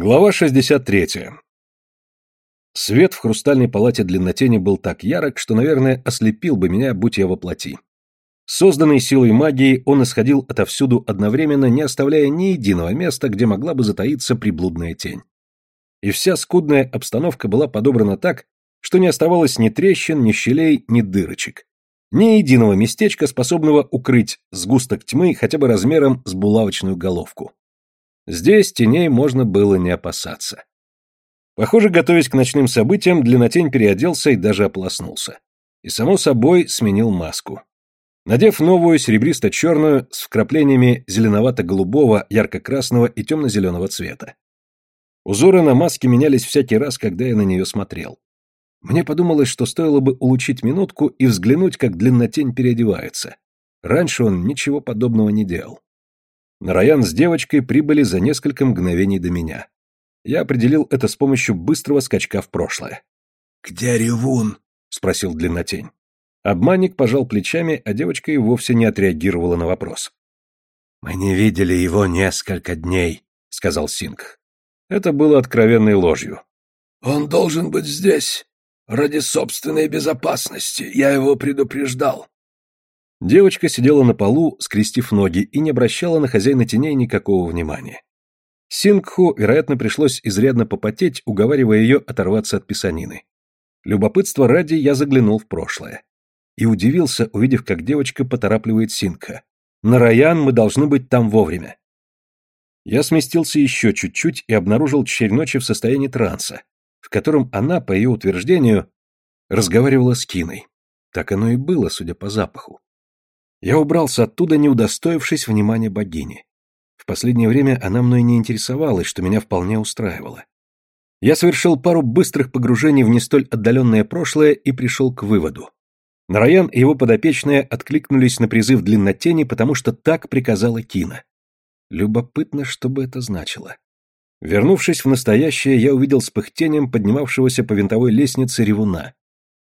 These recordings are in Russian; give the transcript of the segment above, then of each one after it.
Глава 63. Свет в хрустальной палате длиннотени был так ярок, что, наверное, ослепил бы меня, будь я воплоти. Созданный силой магии, он исходил отовсюду одновременно, не оставляя ни единого места, где могла бы затаиться приблудная тень. И вся скудная обстановка была подобрана так, что не оставалось ни трещин, ни щелей, ни дырочек. Ни единого местечка, способного укрыть сгусток тьмы хотя бы размером с булавочную головку. Здесь теней можно было не опасаться. Похоже, готовясь к ночным событиям, длиннотень переоделся и даже ополоснулся. И, само собой, сменил маску. Надев новую серебристо-черную с вкраплениями зеленовато-голубого, ярко-красного и темно-зеленого цвета. Узоры на маске менялись всякий раз, когда я на нее смотрел. Мне подумалось, что стоило бы улучшить минутку и взглянуть, как длиннотень переодевается. Раньше он ничего подобного не делал. Нараян с девочкой прибыли за несколько мгновений до меня. Я определил это с помощью быстрого скачка в прошлое. «Где Ревун?» — спросил длиннотень. Обманник пожал плечами, а девочка и вовсе не отреагировала на вопрос. «Мы не видели его несколько дней», — сказал Синг. Это было откровенной ложью. «Он должен быть здесь. Ради собственной безопасности. Я его предупреждал. Девочка сидела на полу, скрестив ноги, и не обращала на хозяина теней никакого внимания. Сингху, вероятно, пришлось изрядно попотеть, уговаривая ее оторваться от писанины. Любопытство ради я заглянул в прошлое. И удивился, увидев, как девочка поторапливает Сингха. «На Раян мы должны быть там вовремя». Я сместился еще чуть-чуть и обнаружил черь ночи в состоянии транса, в котором она, по ее утверждению, разговаривала с Киной. Так оно и было, судя по запаху. Я убрался оттуда, не удостоившись внимания богини. В последнее время она мной не интересовалась, что меня вполне устраивало. Я совершил пару быстрых погружений в не столь отдаленное прошлое и пришел к выводу. Нараян и его подопечные откликнулись на призыв длиннотени, потому что так приказала Кина. Любопытно, что бы это значило. Вернувшись в настоящее, я увидел с пыхтением поднимавшегося по винтовой лестнице ревуна.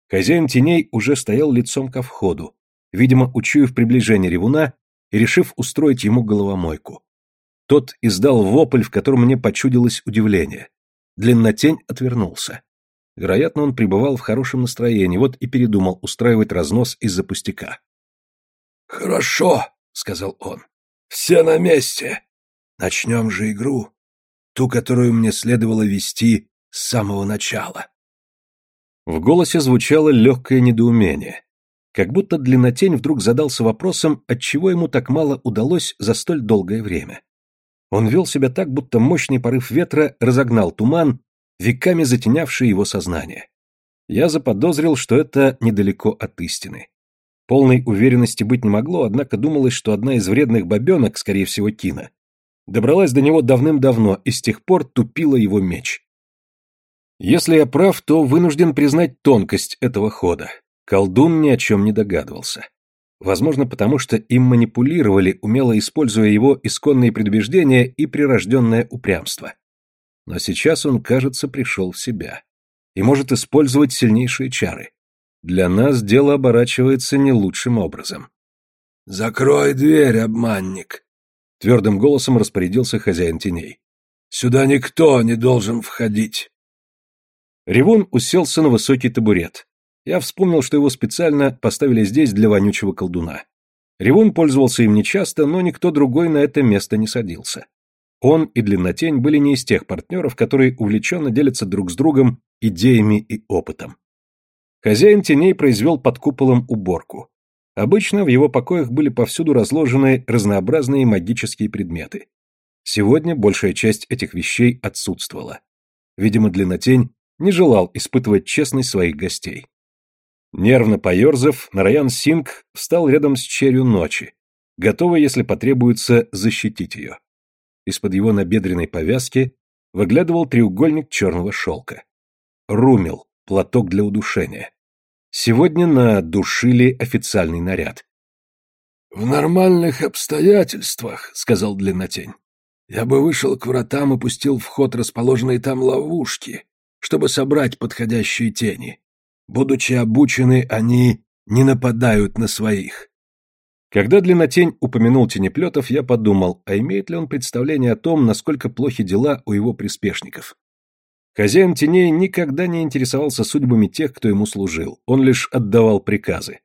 Хозяин теней уже стоял лицом ко входу, видимо, учуяв приближение ревуна и решив устроить ему головомойку. Тот издал вопль, в котором мне почудилось удивление. Длиннотень отвернулся. Вероятно, он пребывал в хорошем настроении, вот и передумал устраивать разнос из-за пустяка. «Хорошо», — сказал он. «Все на месте. Начнем же игру, ту, которую мне следовало вести с самого начала». В голосе звучало легкое недоумение. Как будто длиннотень вдруг задался вопросом, отчего ему так мало удалось за столь долгое время. Он вел себя так, будто мощный порыв ветра разогнал туман, веками затенявший его сознание. Я заподозрил, что это недалеко от истины. Полной уверенности быть не могло, однако думалось, что одна из вредных бабенок, скорее всего, Кина, добралась до него давным-давно и с тех пор тупила его меч. Если я прав, то вынужден признать тонкость этого хода. Колдун ни о чем не догадывался. Возможно, потому что им манипулировали, умело используя его исконные предубеждения и прирожденное упрямство. Но сейчас он, кажется, пришел в себя. И может использовать сильнейшие чары. Для нас дело оборачивается не лучшим образом. «Закрой дверь, обманник!» Твердым голосом распорядился хозяин теней. «Сюда никто не должен входить!» Ревун уселся на высокий табурет. Я вспомнил, что его специально поставили здесь для вонючего колдуна. Ревун пользовался им нечасто, но никто другой на это место не садился. Он и Длиннотень были не из тех партнеров, которые увлеченно делятся друг с другом идеями и опытом. Хозяин теней произвел под куполом уборку. Обычно в его покоях были повсюду разложены разнообразные магические предметы. Сегодня большая часть этих вещей отсутствовала. Видимо, Длиннотень не желал испытывать честность своих гостей. Нервно поерзав, Нараян Синг встал рядом с черью ночи, готовый, если потребуется, защитить ее. Из-под его набедренной повязки выглядывал треугольник черного шелка. Румел, платок для удушения. Сегодня на душили официальный наряд. «В нормальных обстоятельствах», — сказал Длиннотень, — «я бы вышел к вратам и пустил в ход расположенные там ловушки, чтобы собрать подходящие тени. Будучи обучены, они не нападают на своих. Когда Длиннотень упомянул тенеплетов, я подумал, а имеет ли он представление о том, насколько плохи дела у его приспешников. Хозяин теней никогда не интересовался судьбами тех, кто ему служил, он лишь отдавал приказы.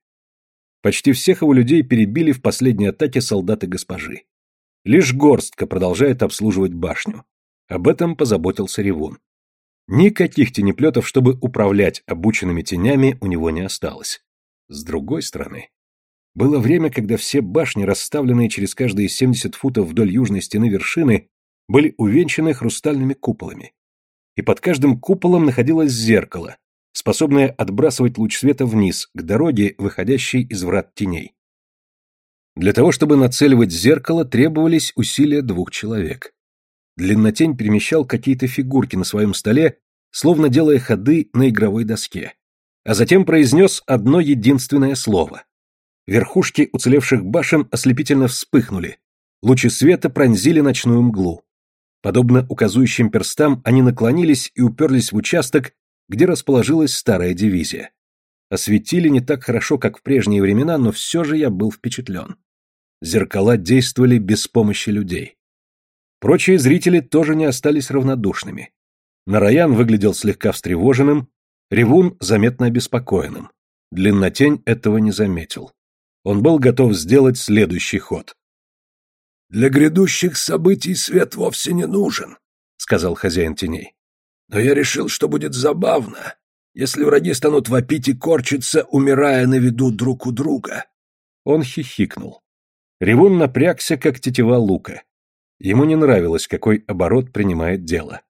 Почти всех его людей перебили в последней атаке солдаты госпожи. Лишь горстка продолжает обслуживать башню. Об этом позаботился Ревун. Никаких тенеплетов, чтобы управлять обученными тенями, у него не осталось. С другой стороны, было время, когда все башни, расставленные через каждые 70 футов вдоль южной стены вершины, были увенчаны хрустальными куполами. И под каждым куполом находилось зеркало, способное отбрасывать луч света вниз, к дороге, выходящей из врат теней. Для того, чтобы нацеливать зеркало, требовались усилия двух человек. Длиннотень перемещал какие-то фигурки на своем столе, словно делая ходы на игровой доске, а затем произнес одно единственное слово. Верхушки уцелевших башен ослепительно вспыхнули. Лучи света пронзили ночную мглу. Подобно указующим перстам, они наклонились и уперлись в участок, где расположилась старая дивизия. Осветили не так хорошо, как в прежние времена, но все же я был впечатлен. Зеркала действовали без помощи людей. Прочие зрители тоже не остались равнодушными. Нараян выглядел слегка встревоженным, Ревун заметно обеспокоенным. Длиннотень этого не заметил он был готов сделать следующий ход. «Для грядущих событий свет вовсе не нужен», — сказал хозяин теней. «Но я решил, что будет забавно, если враги станут вопить и корчиться, умирая на виду друг у друга». Он хихикнул. Ревун напрягся, как тетива лука. Ему не нравилось, какой оборот принимает дело.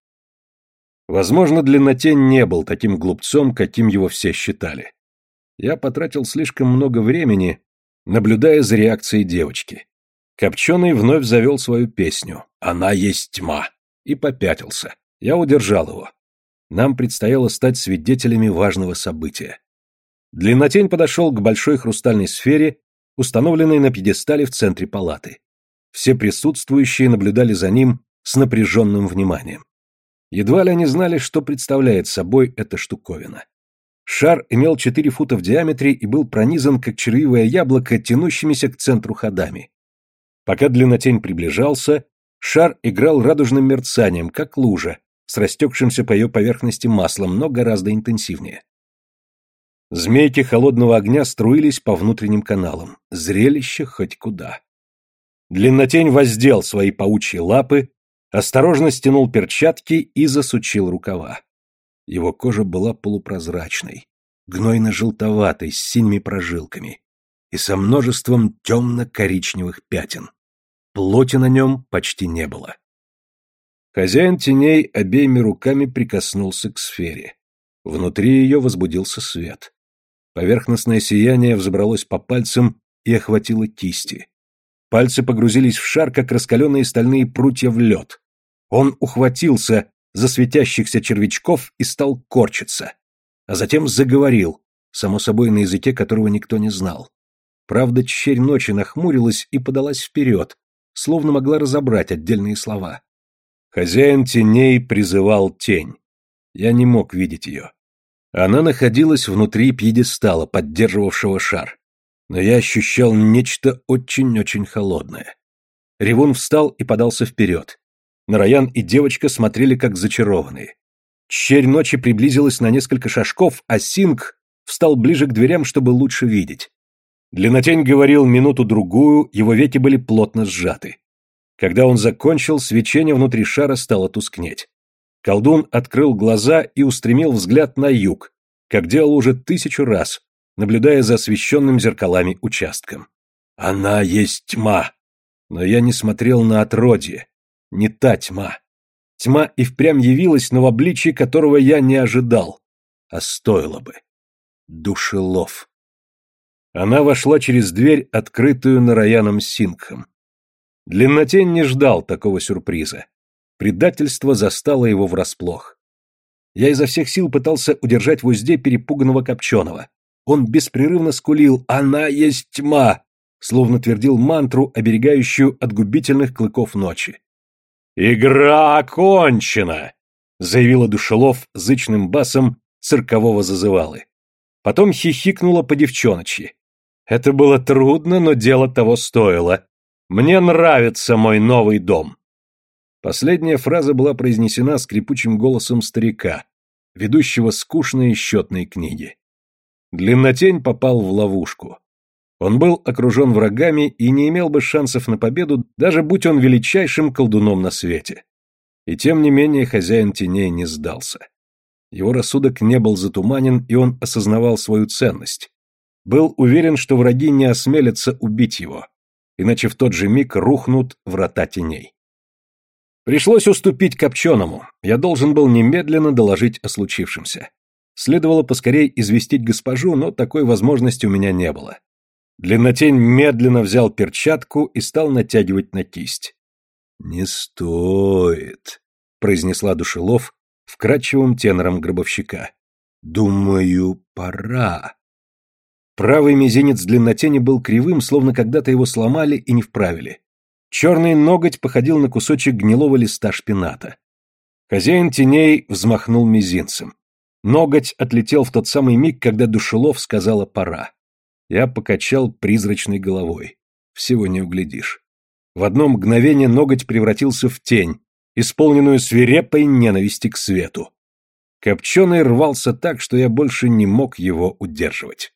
Возможно, Длиннотень не был таким глупцом, каким его все считали. Я потратил слишком много времени, наблюдая за реакцией девочки. Копченый вновь завел свою песню «Она есть тьма» и попятился. Я удержал его. Нам предстояло стать свидетелями важного события. Длиннотень подошел к большой хрустальной сфере, установленной на пьедестале в центре палаты. Все присутствующие наблюдали за ним с напряженным вниманием. Едва ли они знали, что представляет собой эта штуковина. Шар имел 4 фута в диаметре и был пронизан, как червивое яблоко, тянущимися к центру ходами. Пока длиннотень приближался, шар играл радужным мерцанием, как лужа, с растекшимся по ее поверхности маслом, но гораздо интенсивнее. Змейки холодного огня струились по внутренним каналам. Зрелище хоть куда. Длиннотень воздел свои паучьи лапы, осторожно стянул перчатки и засучил рукава. Его кожа была полупрозрачной, гнойно-желтоватой, с синими прожилками и со множеством темно-коричневых пятен. Плоти на нем почти не было. Хозяин теней обеими руками прикоснулся к сфере. Внутри ее возбудился свет. Поверхностное сияние взобралось по пальцам и охватило кисти. Пальцы погрузились в шар, как раскаленные стальные прутья в лед. Он ухватился, за светящихся червячков и стал корчиться. А затем заговорил, само собой на языке которого никто не знал. Правда, черь ночи нахмурилась и подалась вперед, словно могла разобрать отдельные слова. Хозяин теней призывал тень. Я не мог видеть ее. Она находилась внутри пьедестала, поддерживавшего шар. Но я ощущал нечто очень-очень холодное. Ревун встал и подался вперед. Нараян и девочка смотрели как зачарованные. Черь ночи приблизилась на несколько шажков, а Синг встал ближе к дверям, чтобы лучше видеть. Длиннотень говорил минуту-другую, его веки были плотно сжаты. Когда он закончил, свечение внутри шара стало тускнеть. Колдун открыл глаза и устремил взгляд на юг, как делал уже тысячу раз, наблюдая за освещенным зеркалами участком. «Она есть тьма!» Но я не смотрел на отродье, не та тьма. Тьма и впрямь явилась, но в обличии которого я не ожидал. А стоило бы. Душелов. Она вошла через дверь, открытую Нараяном Сингхом. Длиннотень не ждал такого сюрприза. Предательство застало его врасплох. Я изо всех сил пытался удержать в узде перепуганного Копченого. Он беспрерывно скулил «Она есть тьма!» словно твердил мантру, оберегающую от губительных клыков ночи. «Игра окончена!» — заявила Душелов зычным басом циркового зазывалы. Потом хихикнула по девчоночи. Это было трудно, но дело того стоило. Мне нравится мой новый дом. Последняя фраза была произнесена скрипучим голосом старика, ведущего скучные счетные книги. Длиннотень попал в ловушку. Он был окружен врагами и не имел бы шансов на победу, даже будь он величайшим колдуном на свете. И тем не менее хозяин теней не сдался. Его рассудок не был затуманен, и он осознавал свою ценность. Был уверен, что враги не осмелятся убить его, иначе в тот же миг рухнут врата теней. Пришлось уступить Копченому. Я должен был немедленно доложить о случившемся. Следовало поскорей известить госпожу, но такой возможности у меня не было. Длиннотень медленно взял перчатку и стал натягивать на кисть. «Не стоит», — произнесла Душелов вкрадчивым тенором гробовщика. «Думаю, пора». Правый мизинец длиннотени был кривым, словно когда-то его сломали и не вправили. Черный ноготь походил на кусочек гнилого листа шпината. Хозяин теней взмахнул мизинцем. Ноготь отлетел в тот самый миг, когда Душелов сказала «пора». Я покачал призрачной головой. Всего не углядишь. В одно мгновение ноготь превратился в тень, исполненную свирепой ненависти к свету. Копченый рвался так, что я больше не мог его удерживать.